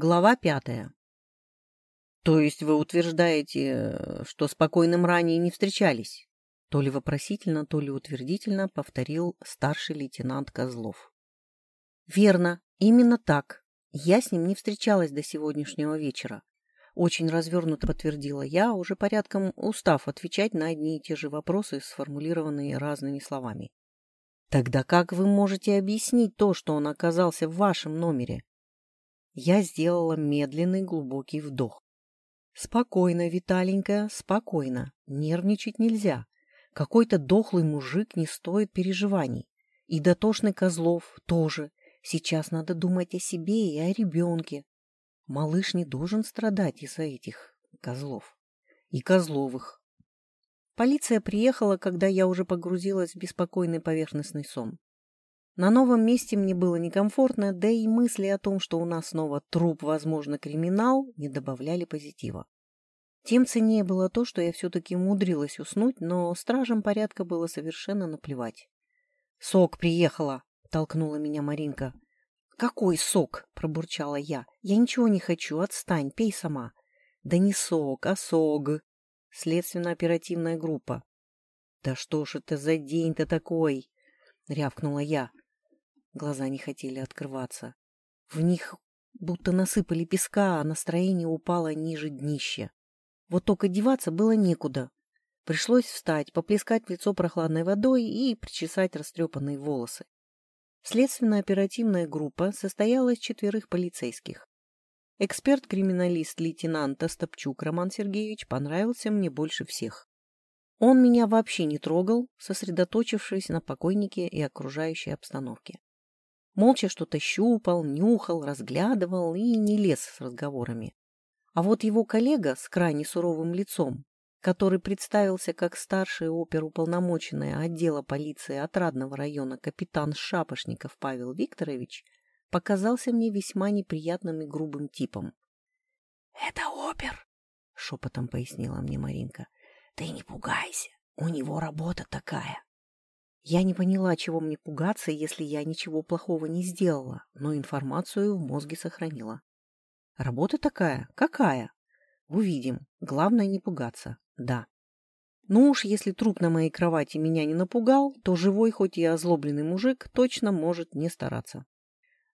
Глава пятая. То есть вы утверждаете, что с покойным ранее не встречались? То ли вопросительно, то ли утвердительно повторил старший лейтенант Козлов. Верно, именно так. Я с ним не встречалась до сегодняшнего вечера. Очень развернуто подтвердила я, уже порядком устав отвечать на одни и те же вопросы, сформулированные разными словами. Тогда как вы можете объяснить то, что он оказался в вашем номере? Я сделала медленный глубокий вдох. Спокойно, Виталенька, спокойно. Нервничать нельзя. Какой-то дохлый мужик не стоит переживаний. И дотошный Козлов тоже. Сейчас надо думать о себе и о ребенке. Малыш не должен страдать из-за этих козлов. И Козловых. Полиция приехала, когда я уже погрузилась в беспокойный поверхностный сон. На новом месте мне было некомфортно, да и мысли о том, что у нас снова труп, возможно, криминал, не добавляли позитива. Тем ценнее было то, что я все-таки умудрилась уснуть, но стражам порядка было совершенно наплевать. «Сок приехала!» — толкнула меня Маринка. «Какой сок?» — пробурчала я. «Я ничего не хочу, отстань, пей сама». «Да не сок, а сог. Следственно-оперативная группа». «Да что ж это за день-то такой?» — рявкнула я. Глаза не хотели открываться. В них будто насыпали песка, а настроение упало ниже днища. Вот только деваться было некуда. Пришлось встать, поплескать лицо прохладной водой и причесать растрепанные волосы. Следственно-оперативная группа состояла из четверых полицейских. Эксперт-криминалист лейтенант Остапчук Роман Сергеевич понравился мне больше всех. Он меня вообще не трогал, сосредоточившись на покойнике и окружающей обстановке. Молча что-то щупал, нюхал, разглядывал и не лез с разговорами. А вот его коллега с крайне суровым лицом, который представился как старший оперуполномоченный отдела полиции Отрадного района капитан Шапошников Павел Викторович, показался мне весьма неприятным и грубым типом. — Это опер, — шепотом пояснила мне Маринка. — Ты не пугайся, у него работа такая. Я не поняла, чего мне пугаться, если я ничего плохого не сделала, но информацию в мозге сохранила. Работа такая? Какая? Увидим. Главное не пугаться. Да. Ну уж, если труп на моей кровати меня не напугал, то живой, хоть и озлобленный мужик, точно может не стараться.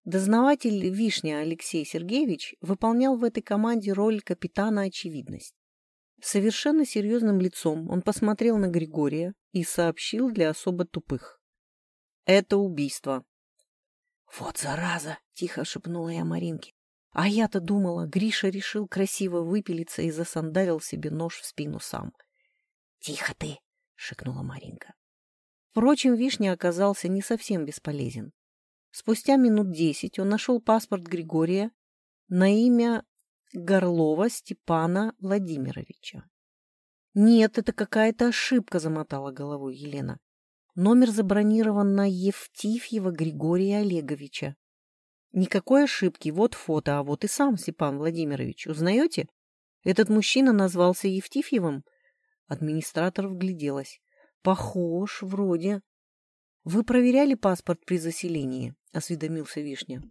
Дознаватель Вишня Алексей Сергеевич выполнял в этой команде роль капитана очевидность. Совершенно серьезным лицом он посмотрел на Григория и сообщил для особо тупых. «Это убийство». «Вот зараза!» — тихо шепнула я Маринке. А я-то думала, Гриша решил красиво выпилиться и засандалил себе нож в спину сам. «Тихо ты!» — шикнула Маринка. Впрочем, Вишня оказался не совсем бесполезен. Спустя минут десять он нашел паспорт Григория на имя Горлова Степана Владимировича. «Нет, это какая-то ошибка», — замотала головой Елена. «Номер забронирован на Евтифьева Григория Олеговича». «Никакой ошибки. Вот фото, а вот и сам Степан Владимирович. Узнаете? Этот мужчина назвался Евтифьевым?» Администратор вгляделась. «Похож, вроде». «Вы проверяли паспорт при заселении?» — осведомился Вишня.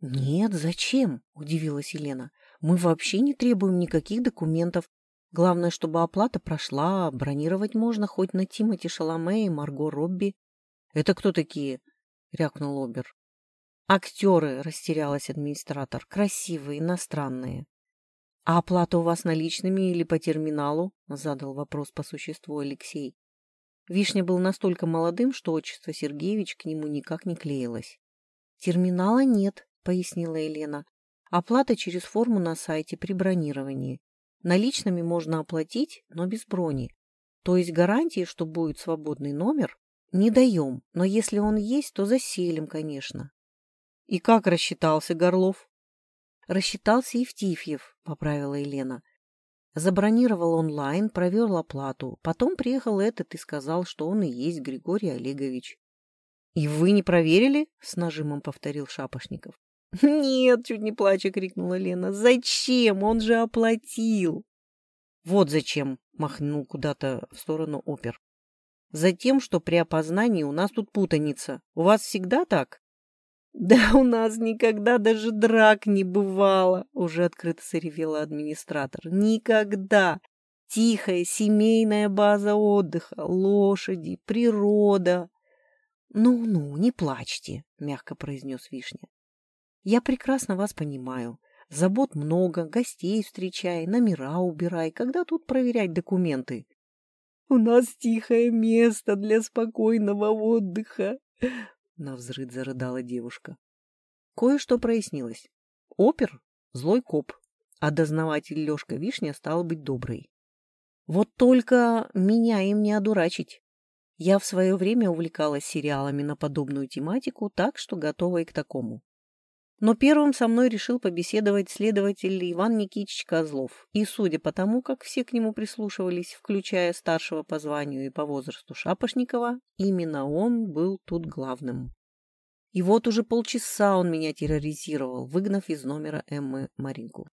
«Нет, зачем?» — удивилась Елена. Мы вообще не требуем никаких документов. Главное, чтобы оплата прошла, бронировать можно хоть на Тимати Шаломе и Марго Робби. — Это кто такие? — рякнул Обер. — Актеры, — растерялась администратор. — Красивые, иностранные. — А оплата у вас наличными или по терминалу? — задал вопрос по существу Алексей. Вишня был настолько молодым, что отчество Сергеевич к нему никак не клеилось. — Терминала нет, — пояснила Елена. Оплата через форму на сайте при бронировании. Наличными можно оплатить, но без брони. То есть гарантии, что будет свободный номер, не даем, но если он есть, то заселим, конечно. И как рассчитался Горлов? Рассчитался Евтифьев, поправила Елена. Забронировал онлайн, провел оплату. Потом приехал этот и сказал, что он и есть Григорий Олегович. — И вы не проверили? — с нажимом повторил Шапошников. «Нет!» — чуть не плача крикнула Лена. «Зачем? Он же оплатил!» «Вот зачем!» — махнул куда-то в сторону опер. «Затем, что при опознании у нас тут путаница. У вас всегда так?» Да у нас никогда даже драк не бывало, уже открыто заревела администратор. Никогда. Тихая семейная база отдыха, лошади, природа. Ну-ну, не плачьте, мягко произнес Вишня. Я прекрасно вас понимаю. Забот много, гостей встречай, номера убирай. Когда тут проверять документы? У нас тихое место для спокойного отдыха, на взрыд зарыдала девушка. Кое-что прояснилось. Опер — злой коп, а дознаватель Лешка Вишня стал быть добрый. Вот только меня им не одурачить. Я в свое время увлекалась сериалами на подобную тематику, так что готова и к такому. Но первым со мной решил побеседовать следователь Иван Никитич Козлов. И судя по тому, как все к нему прислушивались, включая старшего по званию и по возрасту Шапошникова, именно он был тут главным. И вот уже полчаса он меня терроризировал, выгнав из номера Эммы Маринку.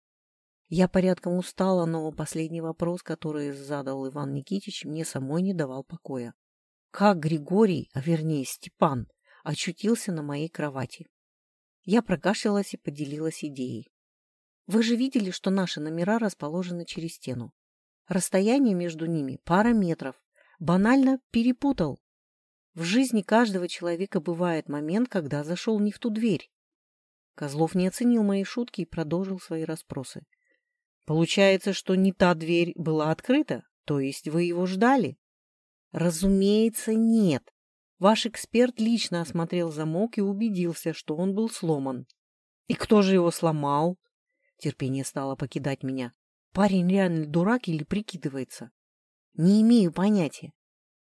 Я порядком устала, но последний вопрос, который задал Иван Никитич, мне самой не давал покоя. Как Григорий, а вернее Степан, очутился на моей кровати? Я прокашлялась и поделилась идеей. Вы же видели, что наши номера расположены через стену. Расстояние между ними пара метров. Банально перепутал. В жизни каждого человека бывает момент, когда зашел не в ту дверь. Козлов не оценил мои шутки и продолжил свои расспросы. Получается, что не та дверь была открыта? То есть вы его ждали? Разумеется, нет. Ваш эксперт лично осмотрел замок и убедился, что он был сломан. И кто же его сломал? Терпение стало покидать меня. Парень реально дурак или прикидывается? Не имею понятия.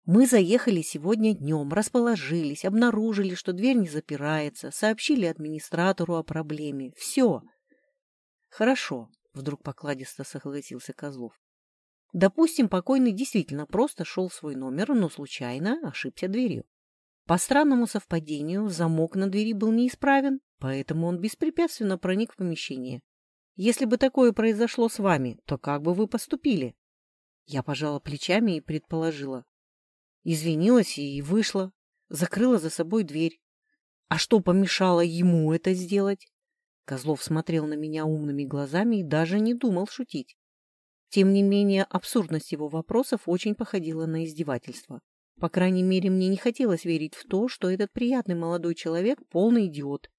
Мы заехали сегодня днем, расположились, обнаружили, что дверь не запирается, сообщили администратору о проблеме. Все. Хорошо, вдруг покладисто согласился Козлов. Допустим, покойный действительно просто шел в свой номер, но случайно ошибся дверью. По странному совпадению, замок на двери был неисправен, поэтому он беспрепятственно проник в помещение. Если бы такое произошло с вами, то как бы вы поступили? Я пожала плечами и предположила. Извинилась и вышла, закрыла за собой дверь. А что помешало ему это сделать? Козлов смотрел на меня умными глазами и даже не думал шутить. Тем не менее, абсурдность его вопросов очень походила на издевательство. По крайней мере, мне не хотелось верить в то, что этот приятный молодой человек — полный идиот.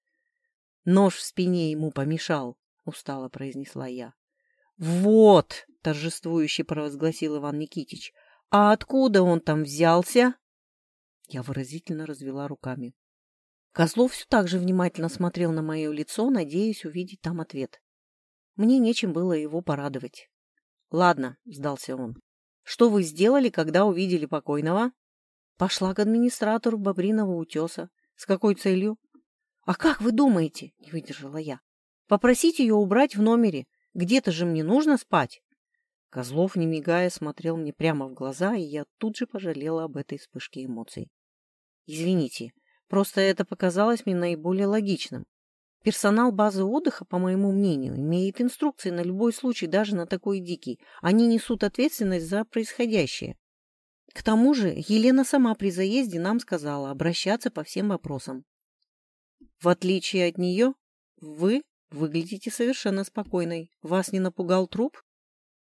«Нож в спине ему помешал», — устало произнесла я. «Вот!» — торжествующе провозгласил Иван Никитич. «А откуда он там взялся?» Я выразительно развела руками. Козлов все так же внимательно смотрел на мое лицо, надеясь увидеть там ответ. Мне нечем было его порадовать. «Ладно», — сдался он. «Что вы сделали, когда увидели покойного?» Пошла к администратору Бобриного утеса. С какой целью? — А как вы думаете? — не выдержала я. — Попросить ее убрать в номере. Где-то же мне нужно спать. Козлов, не мигая, смотрел мне прямо в глаза, и я тут же пожалела об этой вспышке эмоций. — Извините, просто это показалось мне наиболее логичным. Персонал базы отдыха, по моему мнению, имеет инструкции на любой случай, даже на такой дикий. Они несут ответственность за происходящее. К тому же Елена сама при заезде нам сказала обращаться по всем вопросам. В отличие от нее, вы выглядите совершенно спокойной. Вас не напугал труп?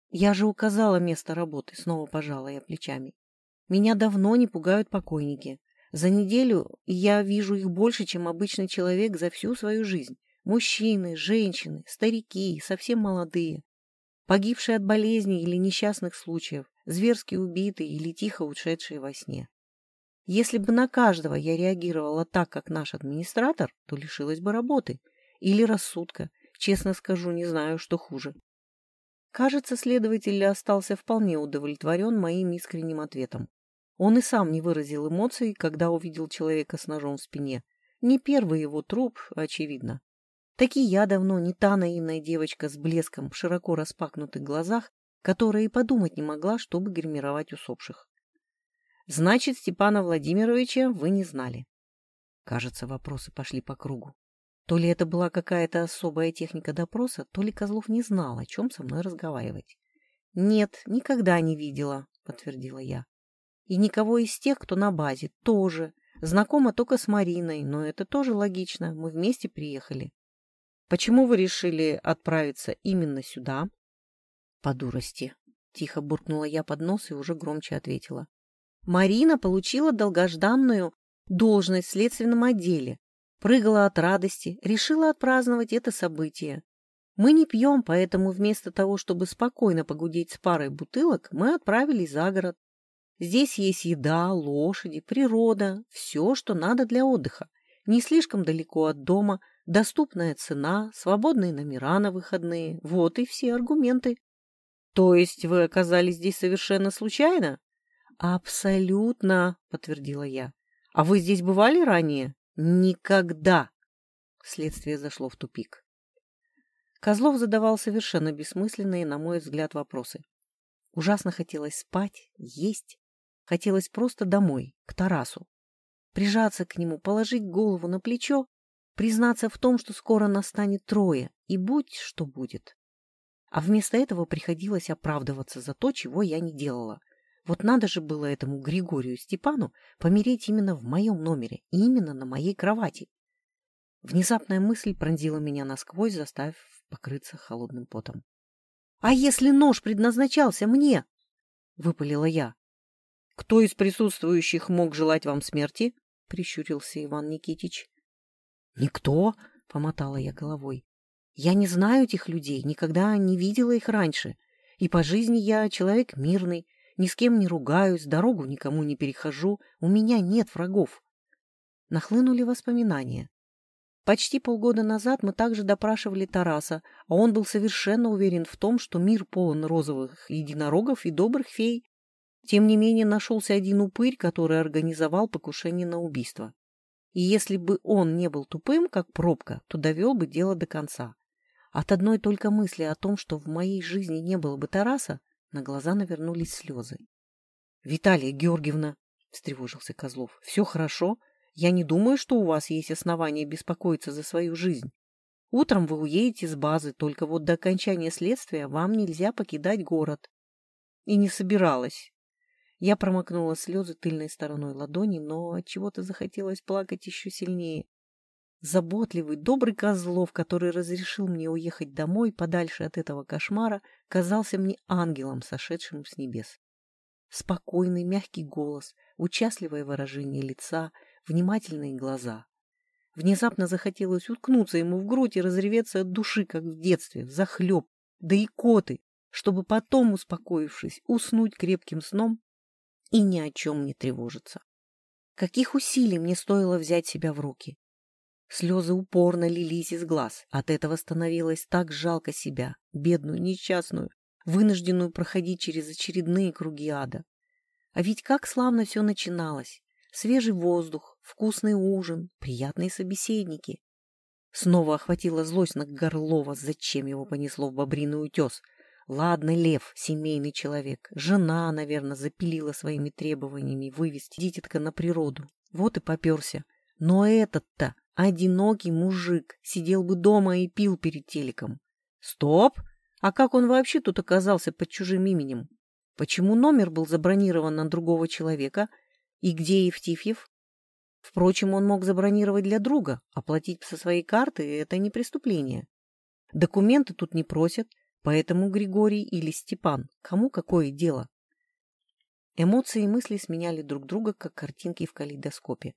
Я же указала место работы, снова пожала я плечами. Меня давно не пугают покойники. За неделю я вижу их больше, чем обычный человек за всю свою жизнь. Мужчины, женщины, старики, совсем молодые. Погибшие от болезней или несчастных случаев зверски убитые или тихо ушедшие во сне. Если бы на каждого я реагировала так, как наш администратор, то лишилась бы работы или рассудка. Честно скажу, не знаю, что хуже. Кажется, следователь остался вполне удовлетворен моим искренним ответом. Он и сам не выразил эмоций, когда увидел человека с ножом в спине. Не первый его труп, очевидно. Таки я давно не та наивная девочка с блеском в широко распахнутых глазах, которая и подумать не могла, чтобы гримировать усопших. Значит, Степана Владимировича вы не знали. Кажется, вопросы пошли по кругу. То ли это была какая-то особая техника допроса, то ли Козлов не знал, о чем со мной разговаривать. «Нет, никогда не видела», — подтвердила я. «И никого из тех, кто на базе, тоже. Знакома только с Мариной, но это тоже логично. Мы вместе приехали. Почему вы решили отправиться именно сюда? По дурости. Тихо буркнула я под нос и уже громче ответила. Марина получила долгожданную должность в следственном отделе. Прыгала от радости, решила отпраздновать это событие. Мы не пьем, поэтому вместо того, чтобы спокойно погудеть с парой бутылок, мы отправились за город. Здесь есть еда, лошади, природа, все, что надо для отдыха. Не слишком далеко от дома, доступная цена, свободные номера на выходные. Вот и все аргументы. То есть вы оказались здесь совершенно случайно? Абсолютно, подтвердила я. А вы здесь бывали ранее? Никогда. Следствие зашло в тупик. Козлов задавал совершенно бессмысленные, на мой взгляд, вопросы. Ужасно хотелось спать, есть. Хотелось просто домой, к Тарасу. Прижаться к нему, положить голову на плечо, признаться в том, что скоро настанет трое, и будь что будет. А вместо этого приходилось оправдываться за то, чего я не делала. Вот надо же было этому Григорию Степану помереть именно в моем номере и именно на моей кровати. Внезапная мысль пронзила меня насквозь, заставив покрыться холодным потом. — А если нож предназначался мне? — выпалила я. — Кто из присутствующих мог желать вам смерти? — прищурился Иван Никитич. — Никто, — помотала я головой. — Я не знаю этих людей, никогда не видела их раньше. И по жизни я человек мирный, ни с кем не ругаюсь, дорогу никому не перехожу, у меня нет врагов. Нахлынули воспоминания. Почти полгода назад мы также допрашивали Тараса, а он был совершенно уверен в том, что мир полон розовых единорогов и добрых фей. Тем не менее нашелся один упырь, который организовал покушение на убийство. И если бы он не был тупым, как пробка, то довел бы дело до конца. От одной только мысли о том, что в моей жизни не было бы Тараса, на глаза навернулись слезы. — Виталия Георгиевна, — встревожился Козлов, — все хорошо? Я не думаю, что у вас есть основания беспокоиться за свою жизнь. Утром вы уедете с базы, только вот до окончания следствия вам нельзя покидать город. И не собиралась. Я промокнула слезы тыльной стороной ладони, но от чего то захотелось плакать еще сильнее. Заботливый, добрый Козлов, который разрешил мне уехать домой, подальше от этого кошмара, казался мне ангелом, сошедшим с небес. Спокойный, мягкий голос, участливое выражение лица — внимательные глаза. Внезапно захотелось уткнуться ему в грудь и разреветься от души, как в детстве, в захлеб, да и коты, чтобы потом, успокоившись, уснуть крепким сном и ни о чем не тревожиться. Каких усилий мне стоило взять себя в руки? Слезы упорно лились из глаз. От этого становилось так жалко себя, бедную, несчастную, вынужденную проходить через очередные круги ада. А ведь как славно все начиналось. Свежий воздух, вкусный ужин, приятные собеседники. Снова охватила злость на Горлова, зачем его понесло в бобриный утес. Ладно, Лев, семейный человек. Жена, наверное, запилила своими требованиями вывести дитятка на природу. Вот и поперся. Но этот-то, одинокий мужик, сидел бы дома и пил перед телеком. Стоп! А как он вообще тут оказался под чужим именем? Почему номер был забронирован на другого человека, и где Евтифьев? Впрочем, он мог забронировать для друга, оплатить со своей карты – это не преступление. Документы тут не просят, поэтому Григорий или Степан, кому какое дело? Эмоции и мысли сменяли друг друга, как картинки в калейдоскопе.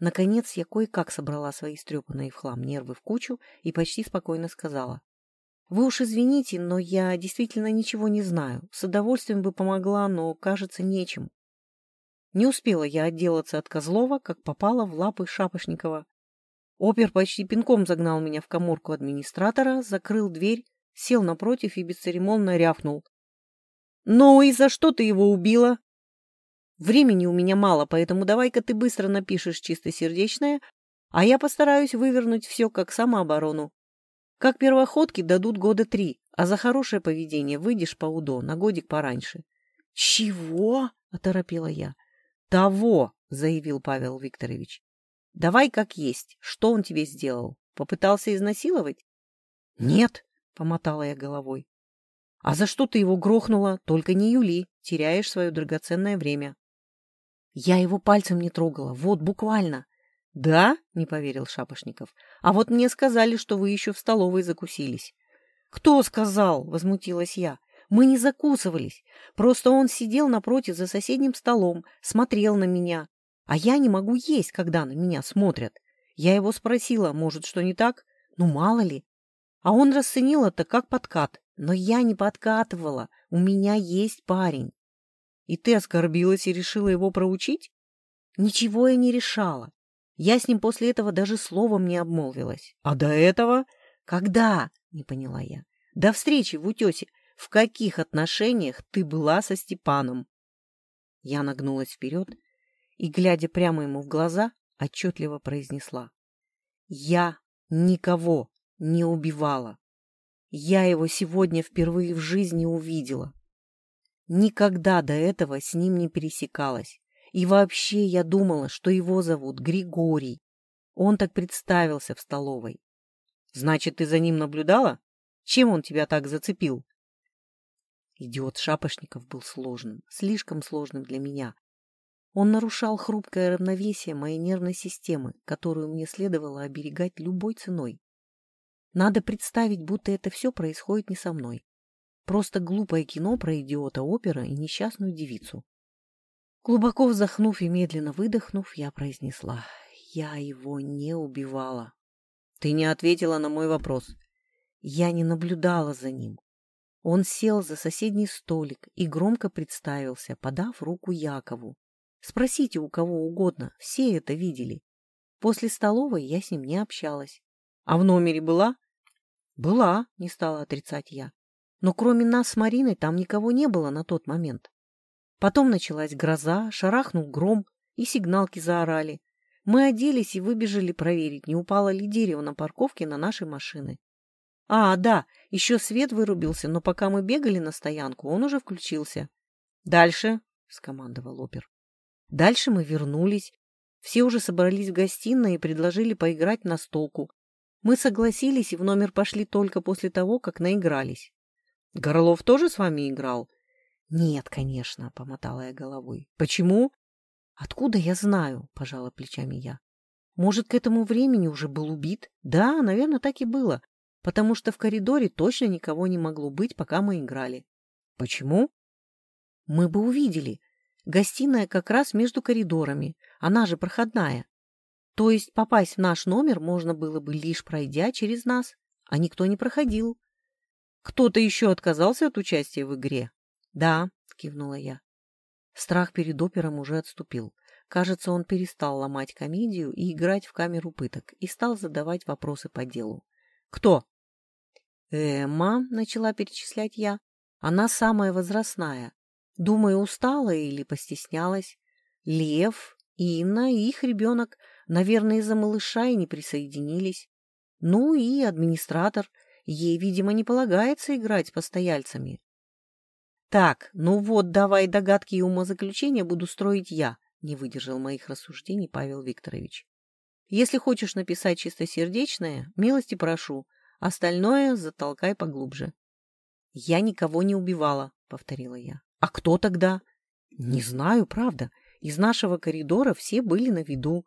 Наконец я кое-как собрала свои стрепанные в хлам нервы в кучу и почти спокойно сказала. «Вы уж извините, но я действительно ничего не знаю. С удовольствием бы помогла, но, кажется, нечем. Не успела я отделаться от Козлова, как попала в лапы Шапошникова. Опер почти пинком загнал меня в коморку администратора, закрыл дверь, сел напротив и бесцеремонно рявкнул. «Ну и за что ты его убила?» «Времени у меня мало, поэтому давай-ка ты быстро напишешь чистосердечное, а я постараюсь вывернуть все как самооборону. Как первоходки дадут года три, а за хорошее поведение выйдешь по УДО на годик пораньше». «Чего?» — оторопела я. «Того!» — заявил Павел Викторович. «Давай как есть. Что он тебе сделал? Попытался изнасиловать?» «Нет», — помотала я головой. «А за что ты его грохнула? Только не Юли. Теряешь свое драгоценное время». Я его пальцем не трогала, вот буквально. Да? Не поверил Шапошников. А вот мне сказали, что вы еще в столовой закусились. Кто сказал? Возмутилась я. Мы не закусывались. Просто он сидел напротив за соседним столом, смотрел на меня. А я не могу есть, когда на меня смотрят. Я его спросила, может, что не так? Ну, мало ли. А он расценил это как подкат. Но я не подкатывала. У меня есть парень. И ты оскорбилась и решила его проучить? Ничего я не решала. Я с ним после этого даже словом не обмолвилась. А до этого? Когда? Не поняла я. До встречи в утесе. В каких отношениях ты была со Степаном? Я нагнулась вперед и, глядя прямо ему в глаза, отчетливо произнесла. Я никого не убивала. Я его сегодня впервые в жизни увидела. Никогда до этого с ним не пересекалась. И вообще я думала, что его зовут Григорий. Он так представился в столовой. Значит, ты за ним наблюдала? Чем он тебя так зацепил? Идиот Шапошников был сложным, слишком сложным для меня. Он нарушал хрупкое равновесие моей нервной системы, которую мне следовало оберегать любой ценой. Надо представить, будто это все происходит не со мной. Просто глупое кино про идиота опера и несчастную девицу. Глубоко вздохнув и медленно выдохнув, я произнесла. Я его не убивала. Ты не ответила на мой вопрос. Я не наблюдала за ним. Он сел за соседний столик и громко представился, подав руку Якову. Спросите у кого угодно, все это видели. После столовой я с ним не общалась. А в номере была? Была, не стала отрицать я. Но кроме нас с Мариной там никого не было на тот момент. Потом началась гроза, шарахнул гром, и сигналки заорали. Мы оделись и выбежали проверить, не упало ли дерево на парковке на нашей машины. А, да, еще свет вырубился, но пока мы бегали на стоянку, он уже включился. «Дальше», — скомандовал опер. Дальше мы вернулись. Все уже собрались в гостиной и предложили поиграть на столку. Мы согласились и в номер пошли только после того, как наигрались. Горлов тоже с вами играл? Нет, конечно, помотала я головой. Почему? Откуда я знаю? Пожала плечами я. Может, к этому времени уже был убит? Да, наверное, так и было. Потому что в коридоре точно никого не могло быть, пока мы играли. Почему? Мы бы увидели. Гостиная как раз между коридорами. Она же проходная. То есть попасть в наш номер можно было бы лишь пройдя через нас, а никто не проходил. Кто-то еще отказался от участия в игре? Да, кивнула я. Страх перед опером уже отступил. Кажется, он перестал ломать комедию и играть в камеру пыток и стал задавать вопросы по делу. «Кто?» «Эмма», — начала перечислять я. «Она самая возрастная. Думаю, устала или постеснялась. Лев, Инна и их ребенок, наверное, из-за малыша и не присоединились. Ну и администратор. Ей, видимо, не полагается играть с постояльцами. Так, ну вот, давай догадки и умозаключения буду строить я, не выдержал моих рассуждений Павел Викторович. Если хочешь написать чистосердечное, милости прошу, остальное затолкай поглубже. Я никого не убивала, повторила я. А кто тогда? Не знаю, правда. Из нашего коридора все были на виду.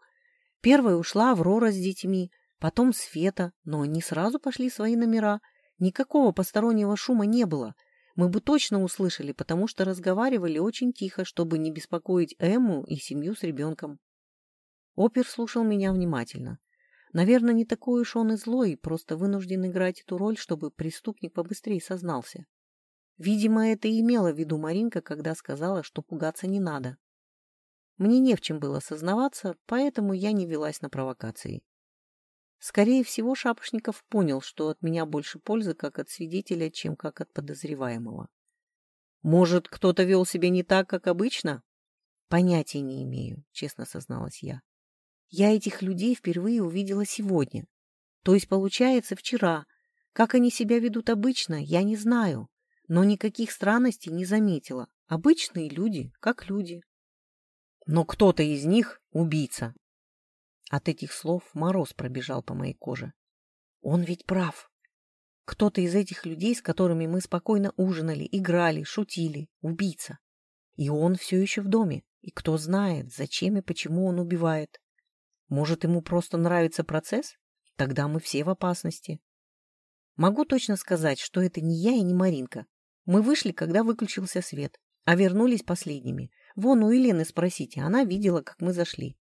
Первая ушла Аврора с детьми, потом Света, но они сразу пошли свои номера. Никакого постороннего шума не было. Мы бы точно услышали, потому что разговаривали очень тихо, чтобы не беспокоить Эмму и семью с ребенком. Опер слушал меня внимательно. Наверное, не такой уж он и злой, просто вынужден играть эту роль, чтобы преступник побыстрее сознался. Видимо, это и имела в виду Маринка, когда сказала, что пугаться не надо. Мне не в чем было сознаваться, поэтому я не велась на провокации. Скорее всего, Шапошников понял, что от меня больше пользы как от свидетеля, чем как от подозреваемого. Может, кто-то вел себя не так, как обычно? Понятия не имею, честно созналась я. Я этих людей впервые увидела сегодня. То есть, получается, вчера. Как они себя ведут обычно, я не знаю но никаких странностей не заметила. Обычные люди, как люди. Но кто-то из них — убийца. От этих слов мороз пробежал по моей коже. Он ведь прав. Кто-то из этих людей, с которыми мы спокойно ужинали, играли, шутили, убийца. И он все еще в доме. И кто знает, зачем и почему он убивает. Может, ему просто нравится процесс? Тогда мы все в опасности. Могу точно сказать, что это не я и не Маринка. Мы вышли, когда выключился свет, а вернулись последними. Вон у Елены спросите, она видела, как мы зашли. —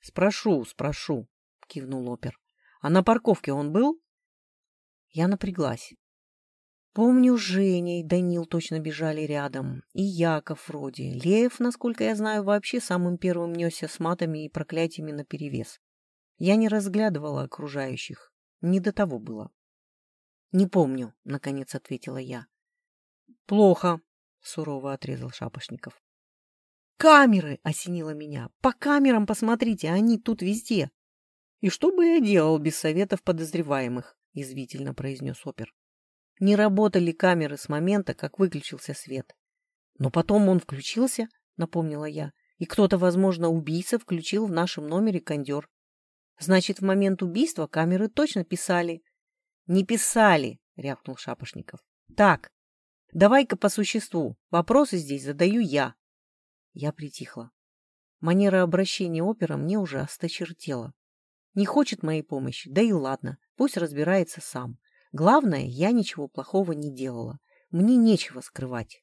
Спрошу, спрошу, — кивнул опер. — А на парковке он был? Я напряглась. Помню, Женя и Данил точно бежали рядом. И Яков вроде. Лев, насколько я знаю, вообще самым первым несся с матами и проклятиями наперевес. Я не разглядывала окружающих. Не до того было. — Не помню, — наконец ответила я. — Плохо, — сурово отрезал Шапошников. — Камеры! — осенило меня. — По камерам посмотрите, они тут везде. — И что бы я делал без советов подозреваемых? — язвительно произнес опер. Не работали камеры с момента, как выключился свет. Но потом он включился, напомнила я, и кто-то, возможно, убийца включил в нашем номере кондер. Значит, в момент убийства камеры точно писали. Не писали, рявкнул Шапошников. Так, давай-ка по существу. Вопросы здесь задаю я. Я притихла. Манера обращения опера мне уже осточертела. Не хочет моей помощи, да и ладно, пусть разбирается сам. Главное, я ничего плохого не делала. Мне нечего скрывать.